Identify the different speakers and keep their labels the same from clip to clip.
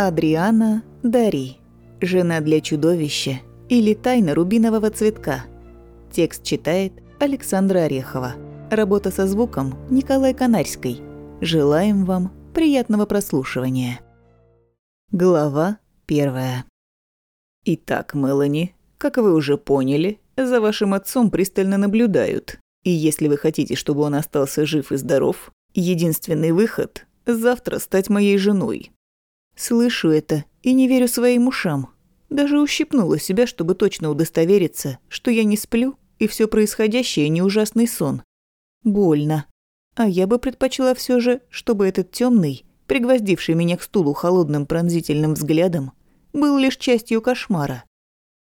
Speaker 1: Адриана Дари. Жена для чудовища или тайна рубинового цветка. Текст читает Александра Орехова. Работа со звуком Николай Канарской. Желаем вам приятного прослушивания. Глава первая. Итак, Мелани, как вы уже поняли, за вашим отцом пристально наблюдают. И если вы хотите, чтобы он остался жив и здоров, единственный выход – завтра стать моей женой. Слышу это и не верю своим ушам. Даже ущипнула себя, чтобы точно удостовериться, что я не сплю, и все происходящее не ужасный сон. Больно. А я бы предпочла все же, чтобы этот темный, пригвоздивший меня к стулу холодным пронзительным взглядом, был лишь частью кошмара.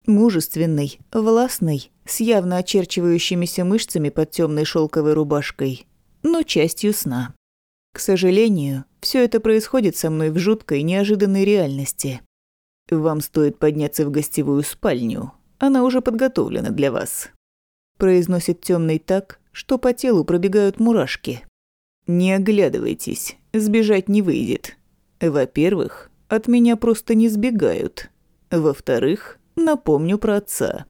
Speaker 1: Мужественный, властный, с явно очерчивающимися мышцами под темной шелковой рубашкой, но частью сна. К сожалению, все это происходит со мной в жуткой, неожиданной реальности. Вам стоит подняться в гостевую спальню. Она уже подготовлена для вас. Произносит темный так, что по телу пробегают мурашки. Не оглядывайтесь, сбежать не выйдет. Во-первых, от меня просто не сбегают. Во-вторых, напомню про отца.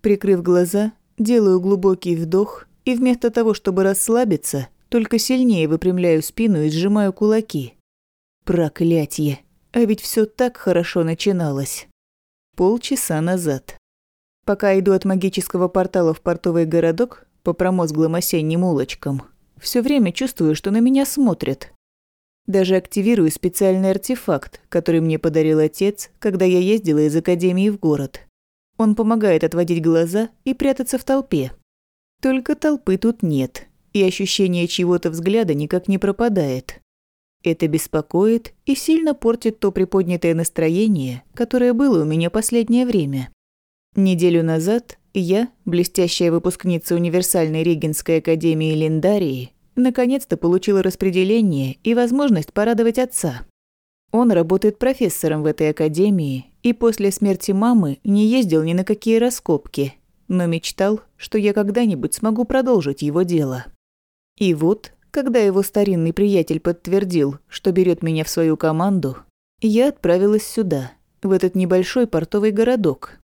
Speaker 1: Прикрыв глаза, делаю глубокий вдох и вместо того, чтобы расслабиться, только сильнее выпрямляю спину и сжимаю кулаки. Проклятье. А ведь все так хорошо начиналось. Полчаса назад. Пока иду от магического портала в портовый городок по промозглым осенним улочкам, все время чувствую, что на меня смотрят. Даже активирую специальный артефакт, который мне подарил отец, когда я ездила из академии в город. Он помогает отводить глаза и прятаться в толпе. Только толпы тут нет и ощущение чьего-то взгляда никак не пропадает. Это беспокоит и сильно портит то приподнятое настроение, которое было у меня последнее время. Неделю назад я, блестящая выпускница Универсальной Регенской Академии Линдарии, наконец-то получила распределение и возможность порадовать отца. Он работает профессором в этой академии и после смерти мамы не ездил ни на какие раскопки, но мечтал, что я когда-нибудь смогу продолжить его дело. И вот, когда его старинный приятель подтвердил, что берет меня в свою команду, я отправилась сюда, в этот небольшой портовый городок.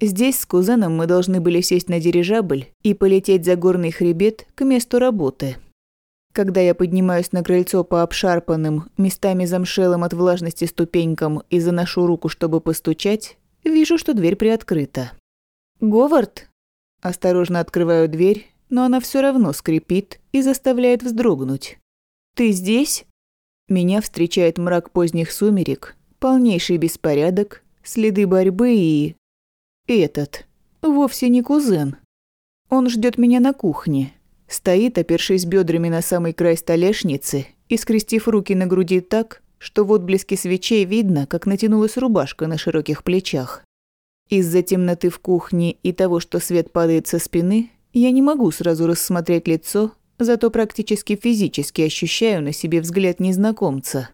Speaker 1: Здесь с кузеном мы должны были сесть на дирижабль и полететь за горный хребет к месту работы. Когда я поднимаюсь на крыльцо по обшарпанным, местами замшелым от влажности ступенькам и заношу руку, чтобы постучать, вижу, что дверь приоткрыта. «Говард?» Осторожно открываю дверь но она все равно скрипит и заставляет вздрогнуть. «Ты здесь?» Меня встречает мрак поздних сумерек, полнейший беспорядок, следы борьбы и... Этот. Вовсе не кузен. Он ждет меня на кухне. Стоит, опершись бедрами на самый край столешницы и скрестив руки на груди так, что в отблеске свечей видно, как натянулась рубашка на широких плечах. Из-за темноты в кухне и того, что свет падает со спины, я не могу сразу рассмотреть лицо, зато практически физически ощущаю на себе взгляд незнакомца.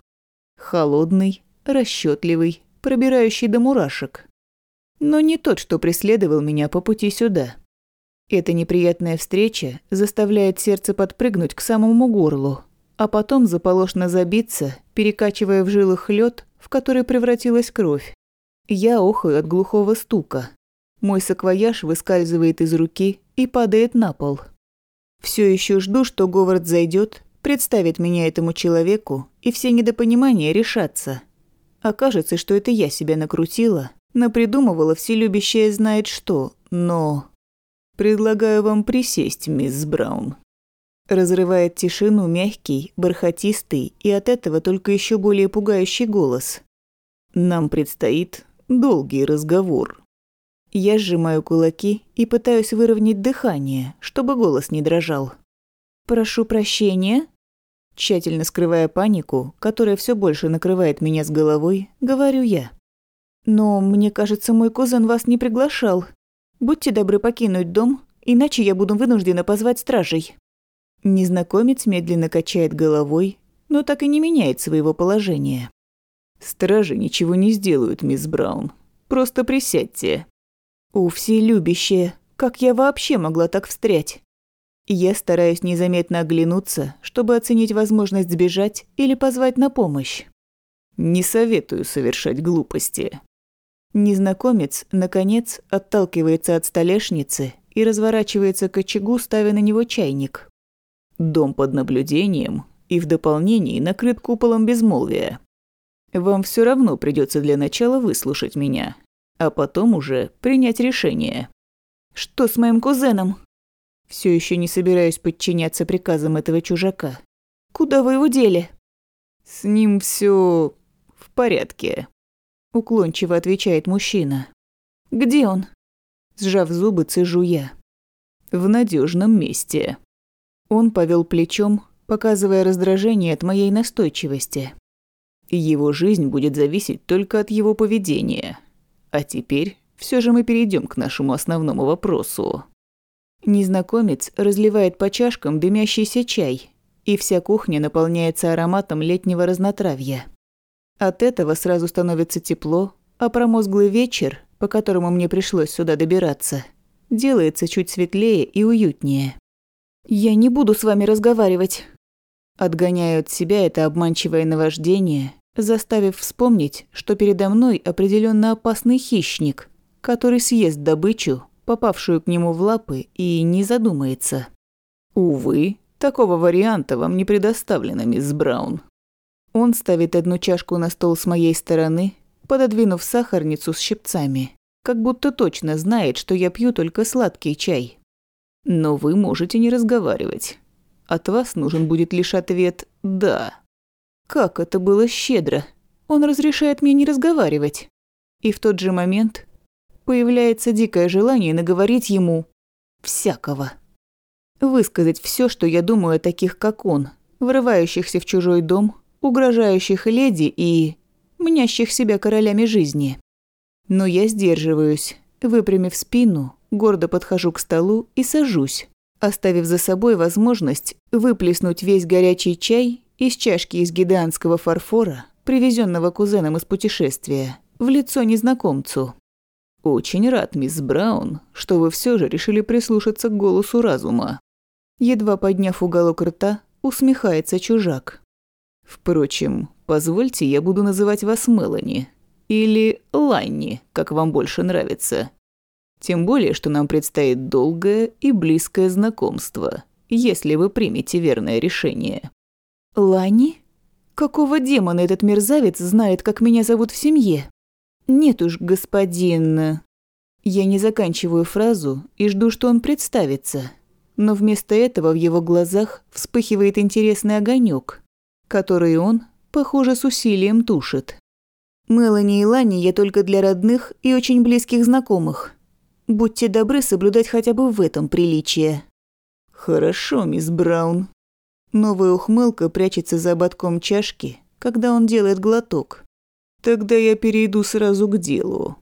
Speaker 1: Холодный, расчетливый, пробирающий до мурашек. Но не тот, что преследовал меня по пути сюда. Эта неприятная встреча заставляет сердце подпрыгнуть к самому горлу, а потом заполошно забиться, перекачивая в жилах лед, в который превратилась кровь. Я охаю от глухого стука. Мой саквояж выскальзывает из руки и падает на пол. Все еще жду, что Говард зайдет, представит меня этому человеку, и все недопонимания решатся. Окажется, что это я себя накрутила, напридумывала вселюбящее знает что, но... Предлагаю вам присесть, мисс Браун. Разрывает тишину мягкий, бархатистый и от этого только еще более пугающий голос. Нам предстоит долгий разговор. Я сжимаю кулаки и пытаюсь выровнять дыхание, чтобы голос не дрожал. «Прошу прощения?» Тщательно скрывая панику, которая все больше накрывает меня с головой, говорю я. «Но мне кажется, мой кузен вас не приглашал. Будьте добры покинуть дом, иначе я буду вынуждена позвать стражей». Незнакомец медленно качает головой, но так и не меняет своего положения. «Стражи ничего не сделают, мисс Браун. Просто присядьте». У, вселюбящее, как я вообще могла так встрять? Я стараюсь незаметно оглянуться, чтобы оценить возможность сбежать или позвать на помощь.
Speaker 2: Не советую совершать глупости».
Speaker 1: Незнакомец, наконец, отталкивается от столешницы и разворачивается к очагу, ставя на него чайник.
Speaker 2: «Дом под наблюдением и в дополнении накрыт куполом безмолвия. Вам все равно придется для начала выслушать меня, а потом уже принять решение».
Speaker 1: «Что с моим кузеном?» Все еще не собираюсь подчиняться приказам этого чужака. «Куда вы его дели?»
Speaker 2: «С ним все в порядке»,
Speaker 1: уклончиво отвечает мужчина. «Где он?» Сжав зубы, цежу я.
Speaker 2: «В надежном месте».
Speaker 1: Он повел плечом, показывая раздражение от моей настойчивости.
Speaker 2: Его жизнь будет зависеть только от его поведения. А теперь все же мы перейдем к нашему основному вопросу.
Speaker 1: Незнакомец разливает по чашкам дымящийся чай, и вся кухня наполняется ароматом летнего разнотравья. От этого сразу становится тепло, а промозглый вечер, по которому мне пришлось сюда добираться, делается чуть светлее и уютнее. «Я не буду с вами разговаривать». Отгоняю от себя это обманчивое наваждение, заставив вспомнить, что передо мной определенно опасный хищник, который съест добычу, попавшую к нему в лапы, и не задумается.
Speaker 2: «Увы, такого варианта вам не предоставлено, мисс Браун»,
Speaker 1: он ставит одну чашку на стол с моей стороны, пододвинув сахарницу с щипцами, как будто точно знает, что я пью только сладкий чай.
Speaker 2: Но вы можете не разговаривать. От вас нужен будет лишь ответ «да».
Speaker 1: Как это было щедро. Он разрешает мне не разговаривать. И в тот же момент появляется дикое желание наговорить ему всякого. Высказать все, что я думаю о таких, как он, врывающихся в чужой дом, угрожающих леди и мнящих себя королями жизни. Но я сдерживаюсь, выпрямив спину, гордо подхожу к столу и сажусь, оставив за собой возможность выплеснуть весь горячий чай из чашки из гиданского фарфора, привезенного кузеном из путешествия, в лицо незнакомцу.
Speaker 2: «Очень рад, мисс Браун, что вы все же решили прислушаться к голосу разума».
Speaker 1: Едва подняв уголок рта, усмехается чужак.
Speaker 2: Впрочем, позвольте, я буду называть вас Мелани. Или Ланни, как вам больше нравится. Тем более, что нам предстоит долгое и близкое знакомство, если вы примете верное решение.
Speaker 1: Ланни? Какого демона этот мерзавец знает, как меня зовут в семье? Нет уж, господин... Я не заканчиваю фразу и жду, что он представится. Но вместо этого в его глазах вспыхивает интересный огонек, который он, похоже, с усилием тушит. Мелани и Лани я только для родных и очень близких знакомых. Будьте добры соблюдать хотя бы в этом приличие.
Speaker 2: Хорошо, мисс Браун.
Speaker 1: Новая ухмылка прячется за ободком чашки, когда он делает глоток.
Speaker 2: Тогда я перейду сразу к делу.